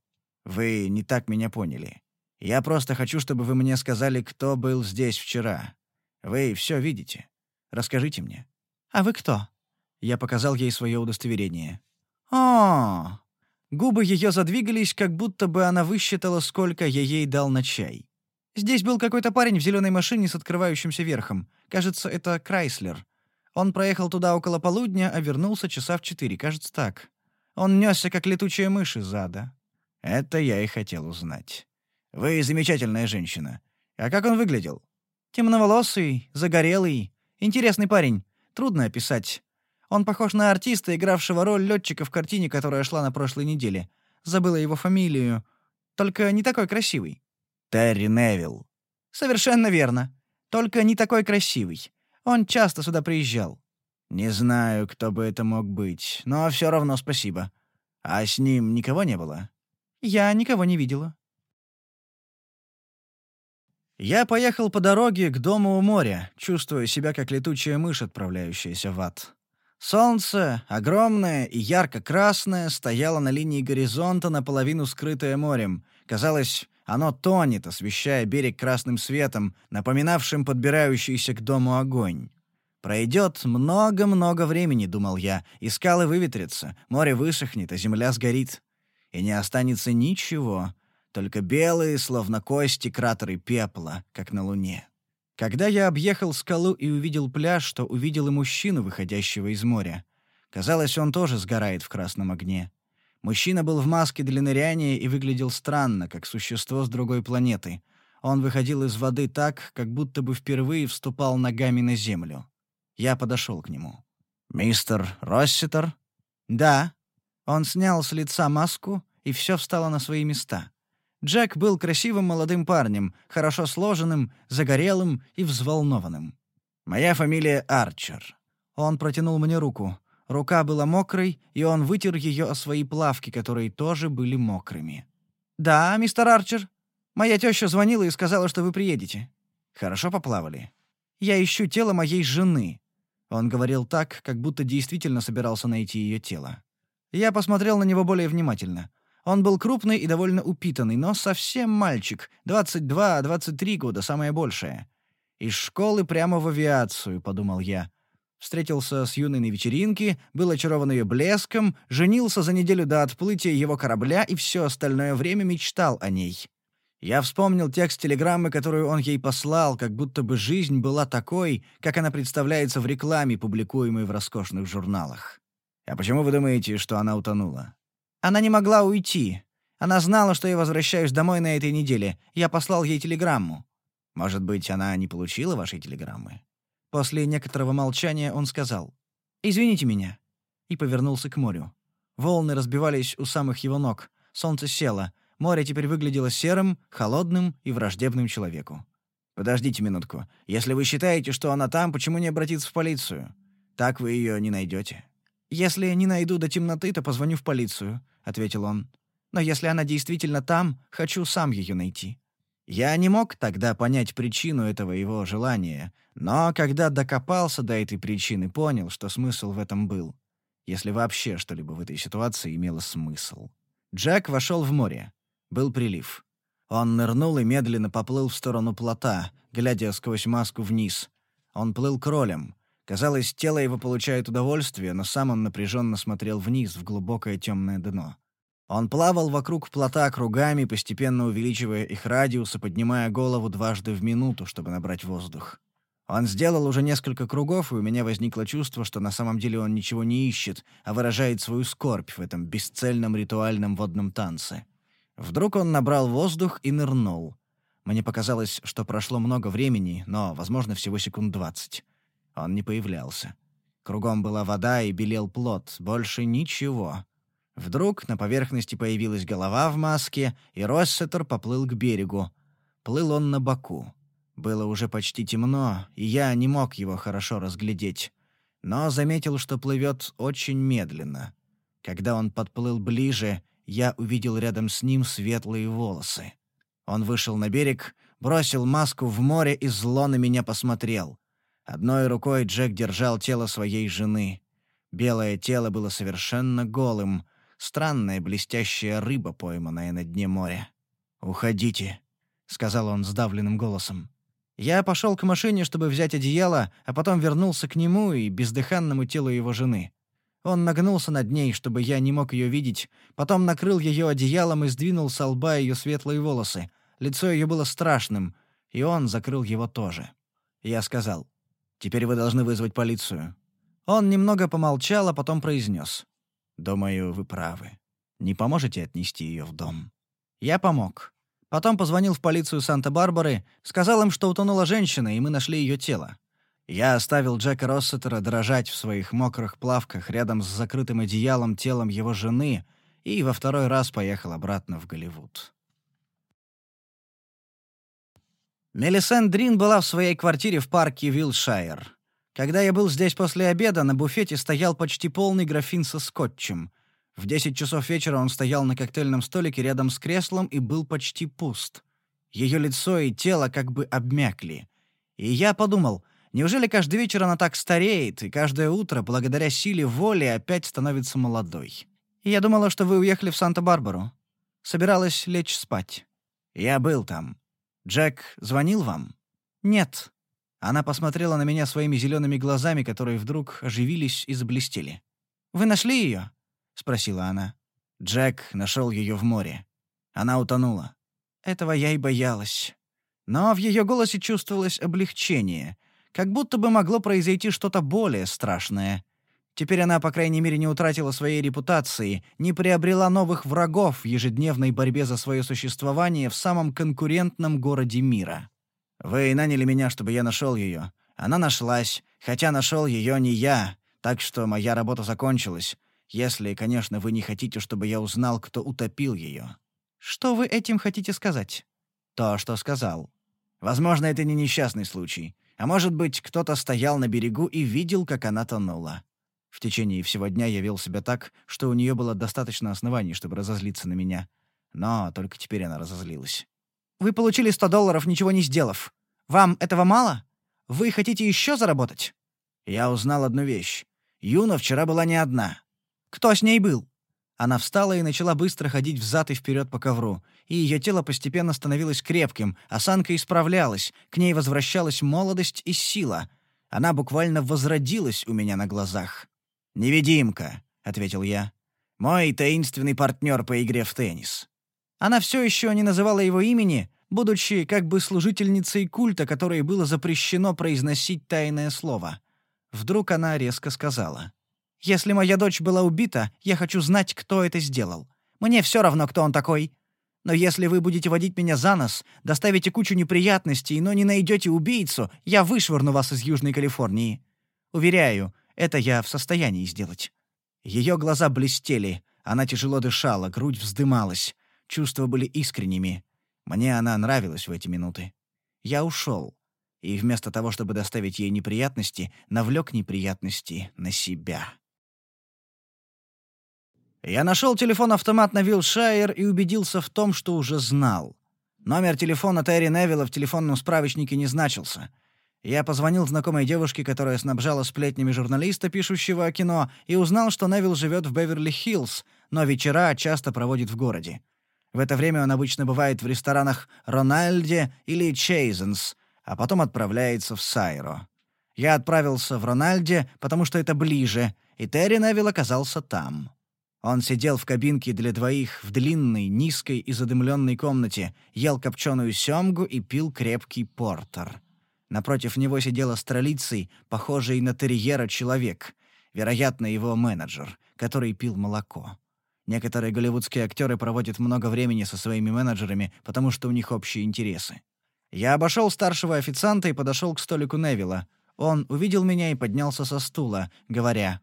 Вы не так меня поняли. Я просто хочу, чтобы вы мне сказали, кто был здесь вчера. Вы все видите. Расскажите мне. А вы кто? Я показал ей свое удостоверение. О, губы ее задвигались, как будто бы она высчитала, сколько я ей дал на чай. Здесь был какой-то парень в зеленой машине с открывающимся верхом. Кажется, это Крайслер. Он проехал туда около полудня, а вернулся часа в четыре, кажется, так. Он несся, как летучая мышь из ада. Это я и хотел узнать. Вы замечательная женщина. А как он выглядел? Темноволосый, загорелый, интересный парень. Трудно описать. Он похож на артиста, игравшего роль летчика в картине, которая шла на прошлой неделе. Забыла его фамилию. Только не такой красивый». «Терри Невилл». «Совершенно верно. Только не такой красивый. Он часто сюда приезжал». «Не знаю, кто бы это мог быть, но все равно спасибо. А с ним никого не было?» «Я никого не видела». Я поехал по дороге к дому у моря, чувствуя себя как летучая мышь, отправляющаяся в ад. Солнце, огромное и ярко-красное, стояло на линии горизонта, наполовину скрытое морем. Казалось, оно тонет, освещая берег красным светом, напоминавшим подбирающийся к дому огонь. Пройдет много-много времени, думал я, и скалы выветрятся, море высохнет, а земля сгорит. И не останется ничего, только белые, словно кости, кратеры пепла, как на Луне. Когда я объехал скалу и увидел пляж, то увидел и мужчину, выходящего из моря. Казалось, он тоже сгорает в красном огне. Мужчина был в маске для ныряния и выглядел странно, как существо с другой планеты. Он выходил из воды так, как будто бы впервые вступал ногами на землю. Я подошел к нему. «Мистер Росситер?» «Да». Он снял с лица маску, и все встало на свои места. Джек был красивым молодым парнем, хорошо сложенным, загорелым и взволнованным. «Моя фамилия Арчер». Он протянул мне руку. Рука была мокрой, и он вытер ее о свои плавки, которые тоже были мокрыми. «Да, мистер Арчер. Моя теща звонила и сказала, что вы приедете. Хорошо поплавали. Я ищу тело моей жены. Он говорил так, как будто действительно собирался найти ее тело. Я посмотрел на него более внимательно. Он был крупный и довольно упитанный, но совсем мальчик, 22-23 года, самое большее. Из школы прямо в авиацию, подумал я. Встретился с юной на вечеринке, был очарован ее блеском, женился за неделю до отплытия его корабля и все остальное время мечтал о ней. Я вспомнил текст телеграммы, которую он ей послал, как будто бы жизнь была такой, как она представляется в рекламе, публикуемой в роскошных журналах. А почему вы думаете, что она утонула? Она не могла уйти. Она знала, что я возвращаюсь домой на этой неделе. Я послал ей телеграмму. Может быть, она не получила вашей телеграммы? После некоторого молчания он сказал: "Извините меня", и повернулся к морю. Волны разбивались у самых его ног. Солнце село. Море теперь выглядело серым, холодным и враждебным человеку. «Подождите минутку. Если вы считаете, что она там, почему не обратиться в полицию? Так вы ее не найдете». «Если не найду до темноты, то позвоню в полицию», — ответил он. «Но если она действительно там, хочу сам ее найти». Я не мог тогда понять причину этого его желания, но когда докопался до этой причины, понял, что смысл в этом был. Если вообще что-либо в этой ситуации имело смысл. Джек вошел в море. Был прилив. Он нырнул и медленно поплыл в сторону плота, глядя сквозь маску вниз. Он плыл кролем. Казалось, тело его получает удовольствие, но сам он напряженно смотрел вниз, в глубокое темное дно. Он плавал вокруг плота кругами, постепенно увеличивая их радиус и поднимая голову дважды в минуту, чтобы набрать воздух. Он сделал уже несколько кругов, и у меня возникло чувство, что на самом деле он ничего не ищет, а выражает свою скорбь в этом бесцельном ритуальном водном танце. Вдруг он набрал воздух и нырнул. Мне показалось, что прошло много времени, но, возможно, всего секунд двадцать. Он не появлялся. Кругом была вода и белел плод, больше ничего. Вдруг на поверхности появилась голова в маске, и Россетер поплыл к берегу. Плыл он на боку. Было уже почти темно, и я не мог его хорошо разглядеть. Но заметил, что плывет очень медленно. Когда он подплыл ближе, я увидел рядом с ним светлые волосы. Он вышел на берег, бросил маску в море и зло на меня посмотрел. Одной рукой Джек держал тело своей жены. Белое тело было совершенно голым, странная блестящая рыба, пойманная на дне моря. «Уходите», — сказал он сдавленным голосом. Я пошел к машине, чтобы взять одеяло, а потом вернулся к нему и бездыханному телу его жены. Он нагнулся над ней, чтобы я не мог ее видеть, потом накрыл ее одеялом и сдвинул с лба ее светлые волосы. Лицо ее было страшным, и он закрыл его тоже. Я сказал, «Теперь вы должны вызвать полицию». Он немного помолчал, а потом произнес, «Думаю, вы правы. Не поможете отнести ее в дом?» Я помог. Потом позвонил в полицию Санта-Барбары, сказал им, что утонула женщина, и мы нашли ее тело. Я оставил Джека Россетера дрожать в своих мокрых плавках рядом с закрытым одеялом телом его жены и во второй раз поехал обратно в Голливуд. Мелисен Дрин была в своей квартире в парке Вилшайр. Когда я был здесь после обеда, на буфете стоял почти полный графин со скотчем. В 10 часов вечера он стоял на коктейльном столике рядом с креслом и был почти пуст. Ее лицо и тело как бы обмякли. И я подумал, неужели каждый вечер она так стареет, и каждое утро, благодаря силе воли, опять становится молодой? Я думала, что вы уехали в Санта-Барбару. Собиралась лечь спать. Я был там. Джек звонил вам? Нет. Она посмотрела на меня своими зелеными глазами, которые вдруг оживились и заблестели. «Вы нашли ее?» — спросила она. Джек нашел ее в море. Она утонула. Этого я и боялась. Но в ее голосе чувствовалось облегчение, как будто бы могло произойти что-то более страшное. Теперь она, по крайней мере, не утратила своей репутации, не приобрела новых врагов в ежедневной борьбе за свое существование в самом конкурентном городе мира. Вы наняли меня, чтобы я нашел ее. Она нашлась, хотя нашел ее не я, так что моя работа закончилась, если, конечно, вы не хотите, чтобы я узнал, кто утопил ее. Что вы этим хотите сказать? То, что сказал. Возможно, это не несчастный случай. А может быть, кто-то стоял на берегу и видел, как она тонула. В течение всего дня я вел себя так, что у нее было достаточно оснований, чтобы разозлиться на меня. Но только теперь она разозлилась. Вы получили 100 долларов, ничего не сделав. Вам этого мало? Вы хотите еще заработать?» Я узнал одну вещь. Юна вчера была не одна. Кто с ней был? Она встала и начала быстро ходить взад и вперед по ковру, и ее тело постепенно становилось крепким, осанка исправлялась, к ней возвращалась молодость и сила. Она буквально возродилась у меня на глазах. «Невидимка», — ответил я. «Мой таинственный партнер по игре в теннис». Она все еще не называла его имени, будучи как бы служительницей культа, которой было запрещено произносить тайное слово. Вдруг она резко сказала. «Если моя дочь была убита, я хочу знать, кто это сделал. Мне все равно, кто он такой. Но если вы будете водить меня за нос, доставите кучу неприятностей, но не найдете убийцу, я вышвырну вас из Южной Калифорнии. Уверяю, это я в состоянии сделать». Ее глаза блестели, она тяжело дышала, грудь вздымалась. Чувства были искренними. Мне она нравилась в эти минуты. Я ушел. И вместо того, чтобы доставить ей неприятности, навлек неприятности на себя. Я нашел телефон-автомат на Вилшайр и убедился в том, что уже знал. Номер телефона Терри Невилла в телефонном справочнике не значился. Я позвонил знакомой девушке, которая снабжала сплетнями журналиста, пишущего о кино, и узнал, что Невилл живет в Беверли-Хиллз, но вечера часто проводит в городе. В это время он обычно бывает в ресторанах «Рональде» или «Чейзенс», а потом отправляется в Сайро. Я отправился в «Рональде», потому что это ближе, и Терри Невилл оказался там. Он сидел в кабинке для двоих в длинной, низкой и задымленной комнате, ел копченую семгу и пил крепкий портер. Напротив него сидел астролицей, похожий на терьера человек, вероятно, его менеджер, который пил молоко. Некоторые голливудские актеры проводят много времени со своими менеджерами, потому что у них общие интересы. Я обошел старшего официанта и подошел к столику Невилла. Он увидел меня и поднялся со стула, говоря,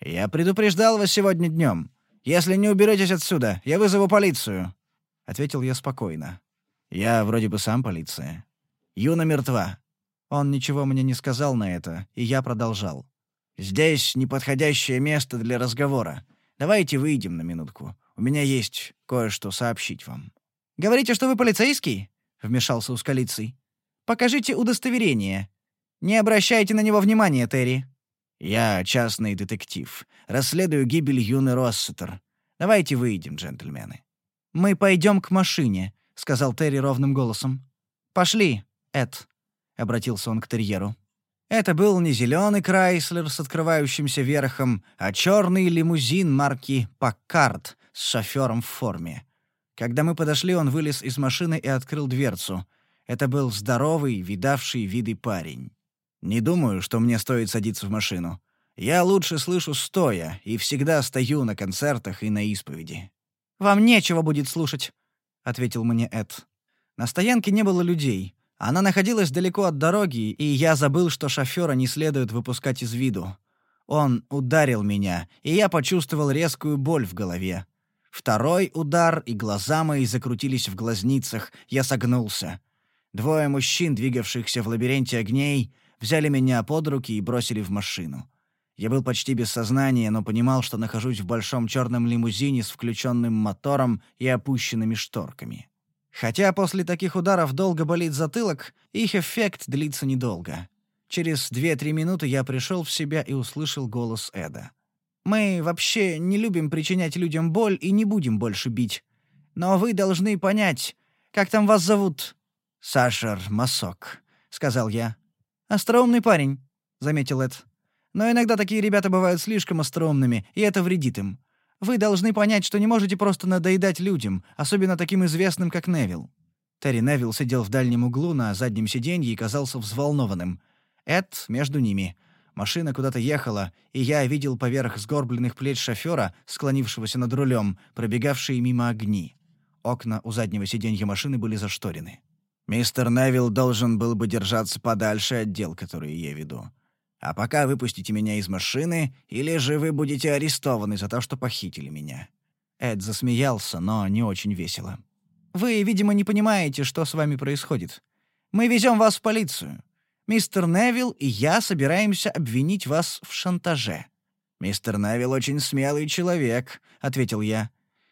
«Я предупреждал вас сегодня днем. Если не уберетесь отсюда, я вызову полицию», — ответил я спокойно. «Я вроде бы сам полиция. Юна мертва». Он ничего мне не сказал на это, и я продолжал. «Здесь неподходящее место для разговора. Давайте выйдем на минутку. У меня есть кое-что сообщить вам». «Говорите, что вы полицейский?» — вмешался Ускалицый. «Покажите удостоверение. Не обращайте на него внимания, Терри». «Я частный детектив. Расследую гибель юны Россетер. Давайте выйдем, джентльмены». «Мы пойдем к машине», — сказал Терри ровным голосом. «Пошли, Эд», — обратился он к терьеру. Это был не зеленый Крайслер с открывающимся верхом, а черный лимузин марки «Паккард» с шофером в форме. Когда мы подошли, он вылез из машины и открыл дверцу. Это был здоровый, видавший виды парень. Не думаю, что мне стоит садиться в машину. Я лучше слышу стоя и всегда стою на концертах и на исповеди. «Вам нечего будет слушать», — ответил мне Эд. На стоянке не было людей. Она находилась далеко от дороги, и я забыл, что шофера не следует выпускать из виду. Он ударил меня, и я почувствовал резкую боль в голове. Второй удар, и глаза мои закрутились в глазницах, я согнулся. Двое мужчин, двигавшихся в лабиринте огней, взяли меня под руки и бросили в машину. Я был почти без сознания, но понимал, что нахожусь в большом черном лимузине с включенным мотором и опущенными шторками. Хотя после таких ударов долго болит затылок, их эффект длится недолго. Через 2-3 минуты я пришел в себя и услышал голос Эда. «Мы вообще не любим причинять людям боль и не будем больше бить. Но вы должны понять, как там вас зовут?» «Сашер Масок», — сказал я. «Остроумный парень», — заметил Эд. «Но иногда такие ребята бывают слишком остроумными, и это вредит им. Вы должны понять, что не можете просто надоедать людям, особенно таким известным, как Невил». Терри Невилл сидел в дальнем углу на заднем сиденье и казался взволнованным. Эд между ними. Машина куда-то ехала, и я видел поверх сгорбленных плеч шофера, склонившегося над рулем, пробегавшие мимо огни. Окна у заднего сиденья машины были зашторены. Мистер Невилл должен был бы держаться подальше от дел, которые я веду. А пока выпустите меня из машины, или же вы будете арестованы за то, что похитили меня». Эд засмеялся, но не очень весело. «Вы, видимо, не понимаете, что с вами происходит. Мы везем вас в полицию. Мистер Невилл и я собираемся обвинить вас в шантаже». «Мистер Невилл очень смелый человек», — ответил я.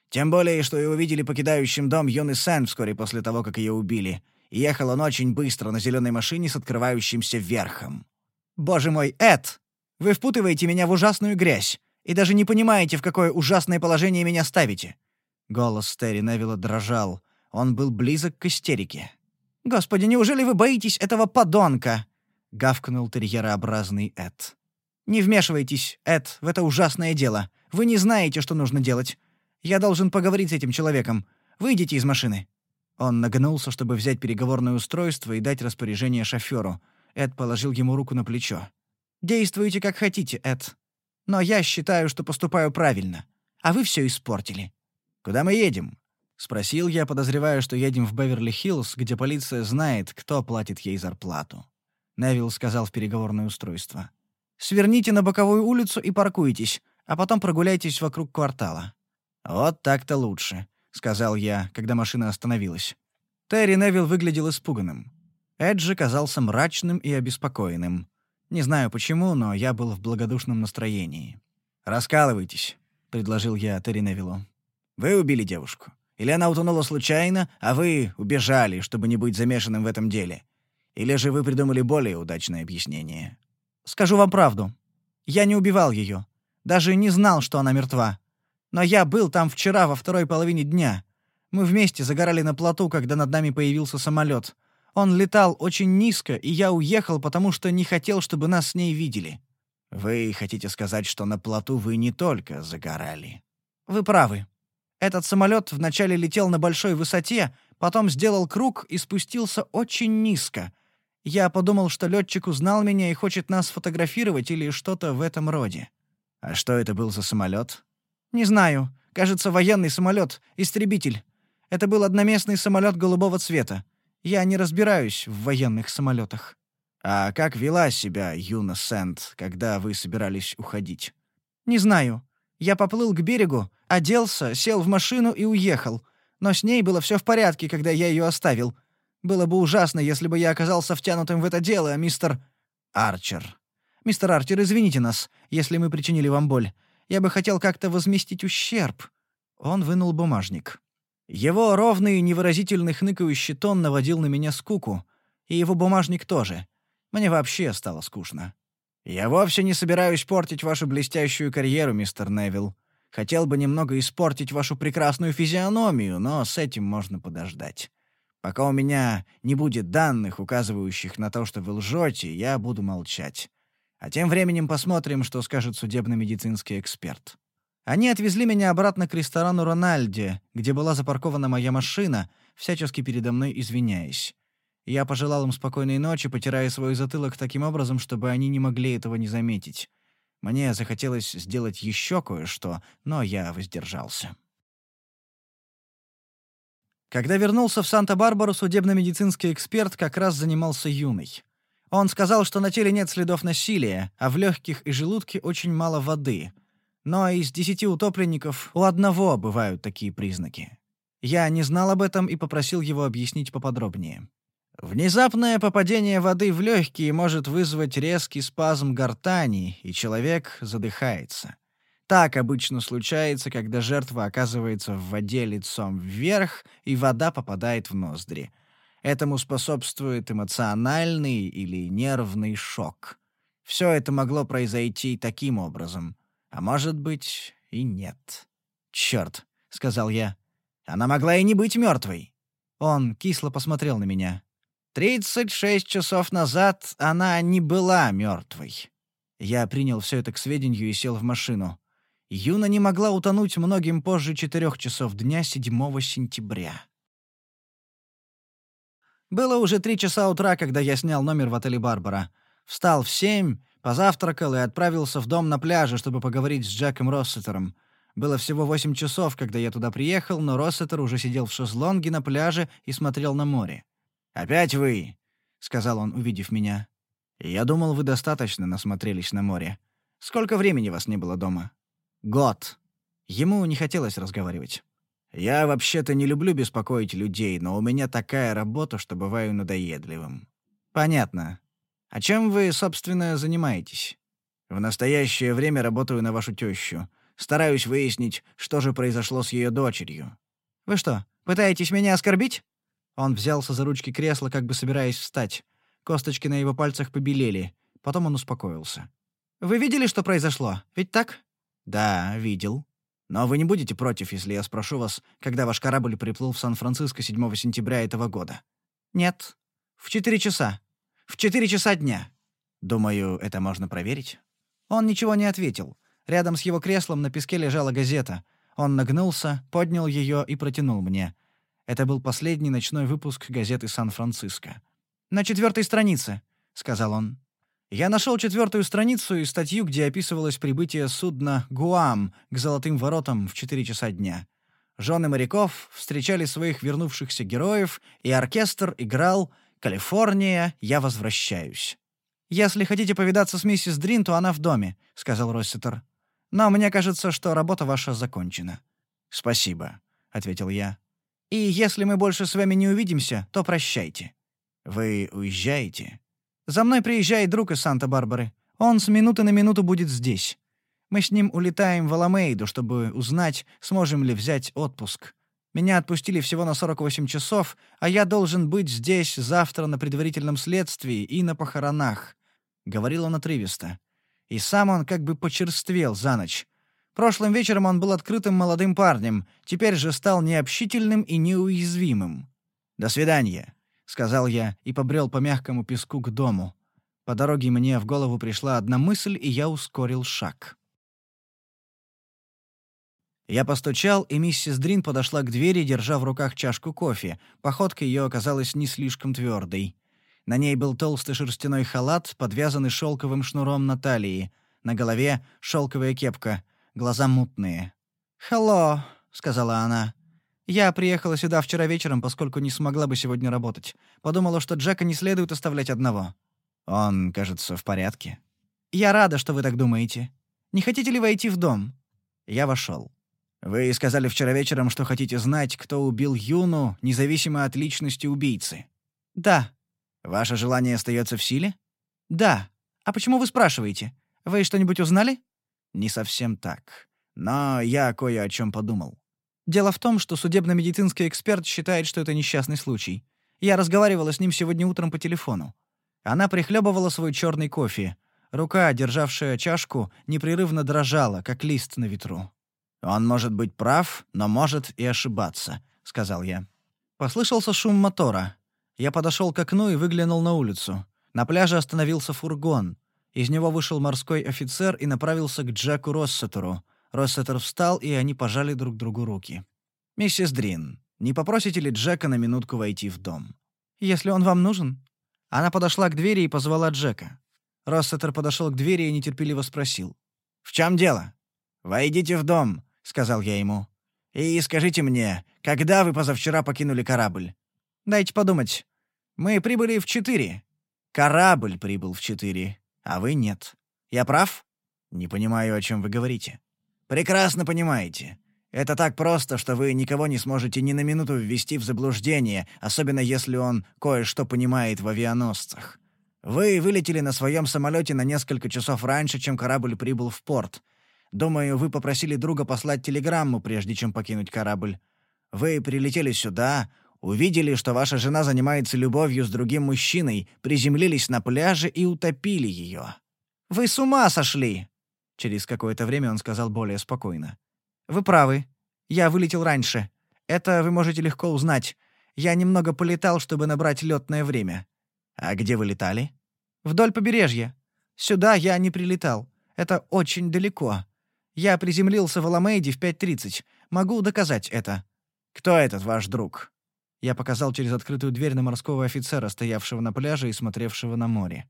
«Тем более, что его видели покидающим дом юный Сэн вскоре после того, как ее убили. Ехал он очень быстро на зеленой машине с открывающимся верхом. «Боже мой, Эд! Вы впутываете меня в ужасную грязь и даже не понимаете, в какое ужасное положение меня ставите!» Голос Терри Невилла дрожал. Он был близок к истерике. «Господи, неужели вы боитесь этого подонка?» — гавкнул терьерообразный Эд. «Не вмешивайтесь, Эд, в это ужасное дело. Вы не знаете, что нужно делать. Я должен поговорить с этим человеком. Выйдите из машины». Он нагнулся, чтобы взять переговорное устройство и дать распоряжение шоферу. Эд положил ему руку на плечо. «Действуйте как хотите, Эд. Но я считаю, что поступаю правильно. А вы все испортили». «Куда мы едем?» — спросил я, подозревая, что едем в Беверли-Хиллз, где полиция знает, кто платит ей зарплату. Невилл сказал в переговорное устройство. «Сверните на боковую улицу и паркуйтесь, а потом прогуляйтесь вокруг квартала». «Вот так-то лучше», — сказал я, когда машина остановилась. Терри Невилл выглядел испуганным. Эджи казался мрачным и обеспокоенным. Не знаю почему, но я был в благодушном настроении. «Раскалывайтесь», — предложил я Терри Невиллу. «Вы убили девушку. Или она утонула случайно, а вы убежали, чтобы не быть замешанным в этом деле. Или же вы придумали более удачное объяснение?» «Скажу вам правду. Я не убивал ее. Даже не знал, что она мертва. Но я был там вчера во второй половине дня. Мы вместе загорали на плоту, когда над нами появился самолет. Он летал очень низко, и я уехал, потому что не хотел, чтобы нас с ней видели. Вы хотите сказать, что на плоту вы не только загорали? Вы правы. Этот самолет вначале летел на большой высоте, потом сделал круг и спустился очень низко. Я подумал, что летчик узнал меня и хочет нас фотографировать или что-то в этом роде. А что это был за самолет? «Не знаю. Кажется, военный самолет, истребитель. Это был одноместный самолет голубого цвета. Я не разбираюсь в военных самолетах. А как вела себя Юна Сент, когда вы собирались уходить? Не знаю. Я поплыл к берегу, оделся, сел в машину и уехал. Но с ней было все в порядке, когда я ее оставил. Было бы ужасно, если бы я оказался втянутым в это дело, мистер Арчер. Мистер Арчер, извините нас, если мы причинили вам боль. Я бы хотел как-то возместить ущерб». Он вынул бумажник. Его ровный, невыразительный хныкающий тон наводил на меня скуку, и его бумажник тоже. Мне вообще стало скучно. «Я вовсе не собираюсь портить вашу блестящую карьеру, мистер Невилл. Хотел бы немного испортить вашу прекрасную физиономию, но с этим можно подождать. Пока у меня не будет данных, указывающих на то, что вы лжете, я буду молчать. А тем временем посмотрим, что скажет судебно-медицинский эксперт. Они отвезли меня обратно к ресторану «Рональде», где была запаркована моя машина, всячески передо мной извиняясь. Я пожелал им спокойной ночи, потирая свой затылок таким образом, чтобы они не могли этого не заметить. Мне захотелось сделать еще кое-что, но я воздержался. Когда вернулся в Санта-Барбару, судебно-медицинский эксперт как раз занимался юной. Он сказал, что на теле нет следов насилия, а в легких и желудке очень мало воды. Но из десяти утопленников у одного бывают такие признаки. Я не знал об этом и попросил его объяснить поподробнее. Внезапное попадение воды в легкие может вызвать резкий спазм гортани, и человек задыхается. Так обычно случается, когда жертва оказывается в воде лицом вверх, и вода попадает в ноздри. Этому способствует эмоциональный или нервный шок. Все это могло произойти таким образом. А может быть, и нет. «Черт», — сказал я. «Она могла и не быть мертвой». Он кисло посмотрел на меня. «Тридцать шесть часов назад она не была мертвой». Я принял все это к сведению и сел в машину. Юна не могла утонуть многим позже четырех часов дня 7 сентября. Было уже три часа утра, когда я снял номер в отеле «Барбара». Встал в семь, позавтракал и отправился в дом на пляже, чтобы поговорить с Джеком Россетером. Было всего восемь часов, когда я туда приехал, но Россетер уже сидел в шезлонге на пляже и смотрел на море. «Опять вы?» — сказал он, увидев меня. «Я думал, вы достаточно насмотрелись на море. Сколько времени вас не было дома?» «Год». Ему не хотелось разговаривать. «Я вообще-то не люблю беспокоить людей, но у меня такая работа, что бываю надоедливым». «Понятно. А чем вы, собственно, занимаетесь?» «В настоящее время работаю на вашу тещу. Стараюсь выяснить, что же произошло с ее дочерью». «Вы что, пытаетесь меня оскорбить?» Он взялся за ручки кресла, как бы собираясь встать. Косточки на его пальцах побелели. Потом он успокоился. «Вы видели, что произошло? Ведь так?» «Да, видел. Но вы не будете против, если я спрошу вас, когда ваш корабль приплыл в Сан-Франциско 7 сентября этого года?» «Нет. В четыре часа. В четыре часа дня». «Думаю, это можно проверить». Он ничего не ответил. Рядом с его креслом на песке лежала газета. Он нагнулся, поднял ее и протянул мне. Это был последний ночной выпуск газеты «Сан-Франциско». «На четвертой странице», — сказал он. Я нашел четвертую страницу и статью, где описывалось прибытие судна «Гуам» к Золотым воротам в 4 часа дня. Жены моряков встречали своих вернувшихся героев, и оркестр играл «Калифорния, я возвращаюсь». «Если хотите повидаться с миссис Дрин, то она в доме», — сказал Росситер. «Но мне кажется, что работа ваша закончена». «Спасибо», — ответил я. «И если мы больше с вами не увидимся, то прощайте». «Вы уезжаете?» За мной приезжает друг из Санта-Барбары. Он с минуты на минуту будет здесь. Мы с ним улетаем в Аламейду, чтобы узнать, сможем ли взять отпуск. Меня отпустили всего на 48 часов, а я должен быть здесь завтра на предварительном следствии и на похоронах», — говорил он отрывисто. И сам он как бы почерствел за ночь. Прошлым вечером он был открытым молодым парнем, теперь же стал необщительным и неуязвимым. «До свидания», — сказал я и побрел по мягкому песку к дому. По дороге мне в голову пришла одна мысль, и я ускорил шаг. Я постучал, и миссис Дрин подошла к двери, держа в руках чашку кофе. Походка ее оказалась не слишком твердой. На ней был толстый шерстяной халат, подвязанный шелковым шнуром на талии. На голове — шелковая кепка, глаза мутные. «Хелло», — сказала она. Я приехала сюда вчера вечером, поскольку не смогла бы сегодня работать. Подумала, что Джека не следует оставлять одного. Он, кажется, в порядке. Я рада, что вы так думаете. Не хотите ли войти в дом? Я вошел. Вы сказали вчера вечером, что хотите знать, кто убил Юну, независимо от личности убийцы. Да. Ваше желание остается в силе? Да. А почему вы спрашиваете? Вы что-нибудь узнали? Не совсем так. Но я кое о чем подумал. Дело в том, что судебно-медицинский эксперт считает, что это несчастный случай. Я разговаривала с ним сегодня утром по телефону. Она прихлебывала свой черный кофе. Рука, державшая чашку, непрерывно дрожала, как лист на ветру. «Он может быть прав, но может и ошибаться», — сказал я. Послышался шум мотора. Я подошел к окну и выглянул на улицу. На пляже остановился фургон. Из него вышел морской офицер и направился к Джеку Россетеру — Россетер встал, и они пожали друг другу руки. «Миссис Дрин, не попросите ли Джека на минутку войти в дом?» «Если он вам нужен?» Она подошла к двери и позвала Джека. Россетер подошел к двери и нетерпеливо спросил. «В чем дело?» «Войдите в дом», — сказал я ему. «И скажите мне, когда вы позавчера покинули корабль?» «Дайте подумать. Мы прибыли в четыре». «Корабль прибыл в четыре, а вы нет. Я прав?» «Не понимаю, о чем вы говорите». Прекрасно понимаете. Это так просто, что вы никого не сможете ни на минуту ввести в заблуждение, особенно если он кое-что понимает в авианосцах. Вы вылетели на своем самолете на несколько часов раньше, чем корабль прибыл в порт. Думаю, вы попросили друга послать телеграмму, прежде чем покинуть корабль. Вы прилетели сюда, увидели, что ваша жена занимается любовью с другим мужчиной, приземлились на пляже и утопили ее. Вы с ума сошли!» Через какое-то время он сказал более спокойно. «Вы правы. Я вылетел раньше. Это вы можете легко узнать. Я немного полетал, чтобы набрать летное время». «А где вы летали?» «Вдоль побережья. Сюда я не прилетал. Это очень далеко. Я приземлился в Аламейде в 5.30. Могу доказать это». «Кто этот ваш друг?» Я показал через открытую дверь на морского офицера, стоявшего на пляже и смотревшего на море.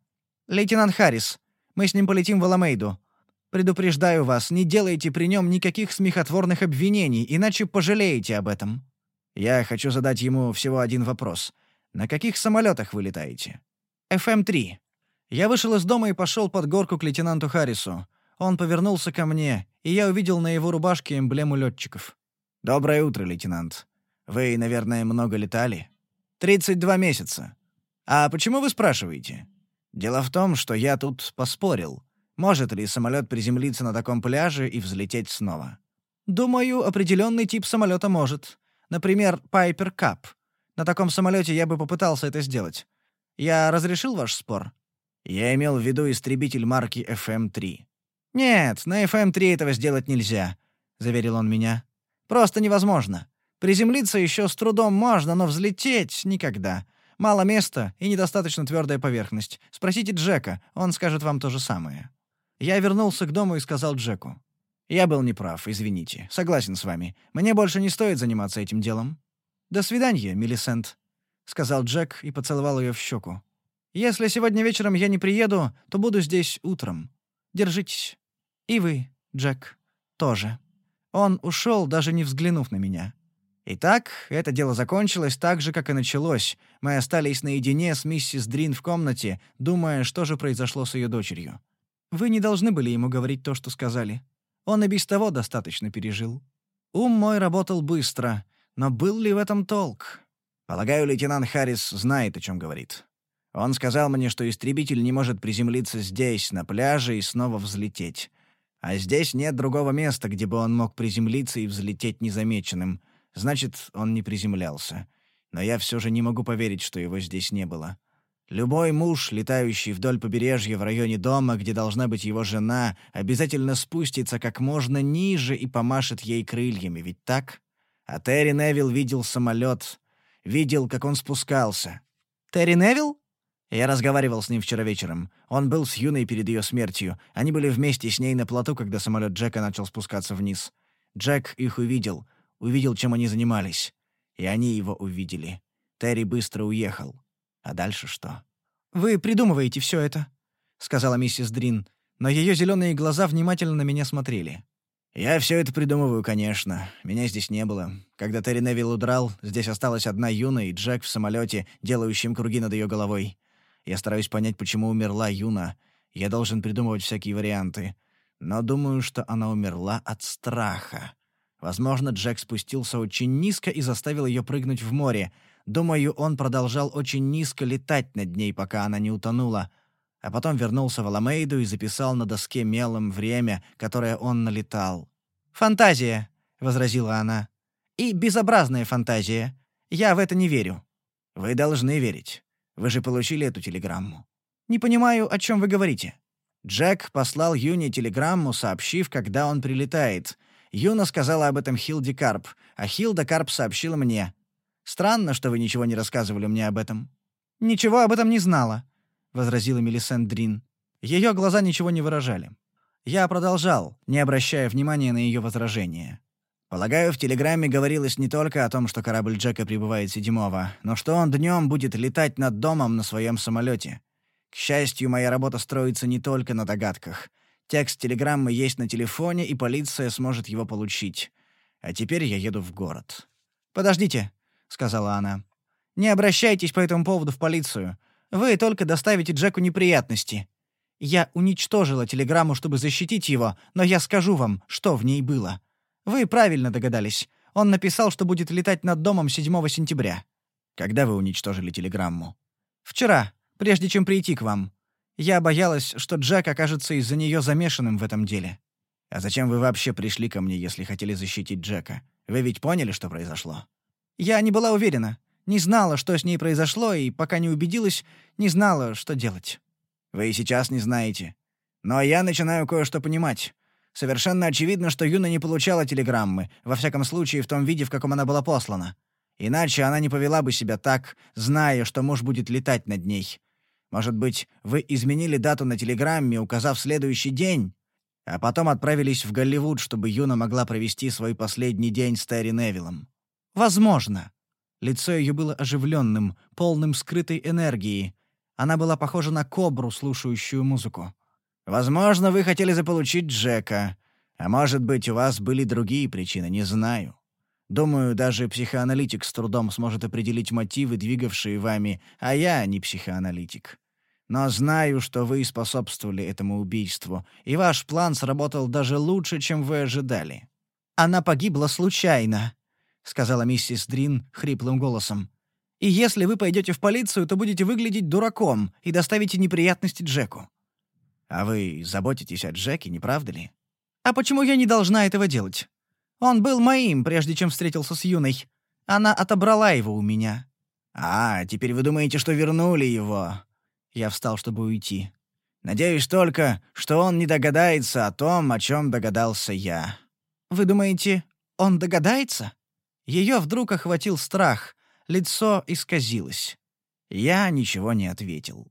«Лейтенант Харрис. Мы с ним полетим в Аламейду. Предупреждаю вас, не делайте при нем никаких смехотворных обвинений, иначе пожалеете об этом. Я хочу задать ему всего один вопрос. На каких самолетах вы летаете? FM-3. Я вышел из дома и пошел под горку к лейтенанту Харрису. Он повернулся ко мне, и я увидел на его рубашке эмблему летчиков. «Доброе утро, лейтенант. Вы, наверное, много летали?» «32 месяца. А почему вы спрашиваете?» «Дело в том, что я тут поспорил. Может ли самолет приземлиться на таком пляже и взлететь снова? Думаю, определенный тип самолета может. Например, Piper Cup. На таком самолете я бы попытался это сделать. Я разрешил ваш спор? Я имел в виду истребитель марки FM-3. Нет, на FM-3 этого сделать нельзя, заверил он меня. Просто невозможно. Приземлиться еще с трудом можно, но взлететь никогда. Мало места и недостаточно твердая поверхность. Спросите Джека, он скажет вам то же самое. Я вернулся к дому и сказал Джеку. «Я был неправ, извините. Согласен с вами. Мне больше не стоит заниматься этим делом». «До свидания, Миллисент», — сказал Джек и поцеловал ее в щеку. «Если сегодня вечером я не приеду, то буду здесь утром. Держитесь. И вы, Джек, тоже». Он ушел, даже не взглянув на меня. Итак, это дело закончилось так же, как и началось. Мы остались наедине с миссис Дрин в комнате, думая, что же произошло с ее дочерью. Вы не должны были ему говорить то, что сказали. Он и без того достаточно пережил. Ум мой работал быстро, но был ли в этом толк? Полагаю, лейтенант Харрис знает, о чем говорит. Он сказал мне, что истребитель не может приземлиться здесь, на пляже, и снова взлететь. А здесь нет другого места, где бы он мог приземлиться и взлететь незамеченным. Значит, он не приземлялся. Но я все же не могу поверить, что его здесь не было. Любой муж, летающий вдоль побережья в районе дома, где должна быть его жена, обязательно спустится как можно ниже и помашет ей крыльями, ведь так? А Терри Невилл видел самолет, видел, как он спускался. «Терри Невилл?» Я разговаривал с ним вчера вечером. Он был с Юной перед ее смертью. Они были вместе с ней на плоту, когда самолет Джека начал спускаться вниз. Джек их увидел, увидел, чем они занимались. И они его увидели. Терри быстро уехал. А дальше что? «Вы придумываете все это», — сказала миссис Дрин, но ее зеленые глаза внимательно на меня смотрели. «Я все это придумываю, конечно. Меня здесь не было. Когда Терри Невилл удрал, здесь осталась одна Юна и Джек в самолете, делающим круги над ее головой. Я стараюсь понять, почему умерла Юна. Я должен придумывать всякие варианты. Но думаю, что она умерла от страха. Возможно, Джек спустился очень низко и заставил ее прыгнуть в море, Думаю, он продолжал очень низко летать над ней, пока она не утонула, а потом вернулся в Аламейду и записал на доске мелом время, которое он налетал. «Фантазия», — возразила она. «И безобразная фантазия. Я в это не верю». «Вы должны верить. Вы же получили эту телеграмму». «Не понимаю, о чем вы говорите». Джек послал Юне телеграмму, сообщив, когда он прилетает. Юна сказала об этом Хилде Карп, а Хилда Карп сообщила мне. Странно, что вы ничего не рассказывали мне об этом». «Ничего об этом не знала», — возразила Мелисент Дрин. Ее глаза ничего не выражали. Я продолжал, не обращая внимания на ее возражения. Полагаю, в телеграмме говорилось не только о том, что корабль Джека прибывает седьмого, но что он днем будет летать над домом на своем самолете. К счастью, моя работа строится не только на догадках. Текст телеграммы есть на телефоне, и полиция сможет его получить. А теперь я еду в город. «Подождите», сказала она. «Не обращайтесь по этому поводу в полицию. Вы только доставите Джеку неприятности. Я уничтожила телеграмму, чтобы защитить его, но я скажу вам, что в ней было. Вы правильно догадались. Он написал, что будет летать над домом 7 сентября. Когда вы уничтожили телеграмму? Вчера, прежде чем прийти к вам. Я боялась, что Джек окажется из-за нее замешанным в этом деле. А зачем вы вообще пришли ко мне, если хотели защитить Джека? Вы ведь поняли, что произошло? Я не была уверена. Не знала, что с ней произошло, и пока не убедилась, не знала, что делать. Вы и сейчас не знаете. Но я начинаю кое-что понимать. Совершенно очевидно, что Юна не получала телеграммы, во всяком случае в том виде, в каком она была послана. Иначе она не повела бы себя так, зная, что муж будет летать над ней. Может быть, вы изменили дату на телеграмме, указав следующий день, а потом отправились в Голливуд, чтобы Юна могла провести свой последний день с Терри Невиллом? Возможно. Лицо ее было оживленным, полным скрытой энергии. Она была похожа на кобру, слушающую музыку. Возможно, вы хотели заполучить Джека. А может быть, у вас были другие причины, не знаю. Думаю, даже психоаналитик с трудом сможет определить мотивы, двигавшие вами, а я не психоаналитик. Но знаю, что вы способствовали этому убийству, и ваш план сработал даже лучше, чем вы ожидали. Она погибла случайно, сказала миссис Дрин хриплым голосом. И если вы пойдете в полицию, то будете выглядеть дураком и доставите неприятности Джеку. А вы заботитесь о Джеке, не правда ли? А почему я не должна этого делать? Он был моим, прежде чем встретился с Юной. Она отобрала его у меня. А, теперь вы думаете, что вернули его? Я встал, чтобы уйти. Надеюсь только, что он не догадается о том, о чем догадался я. Вы думаете, он догадается? Ее вдруг охватил страх, лицо исказилось. Я ничего не ответил.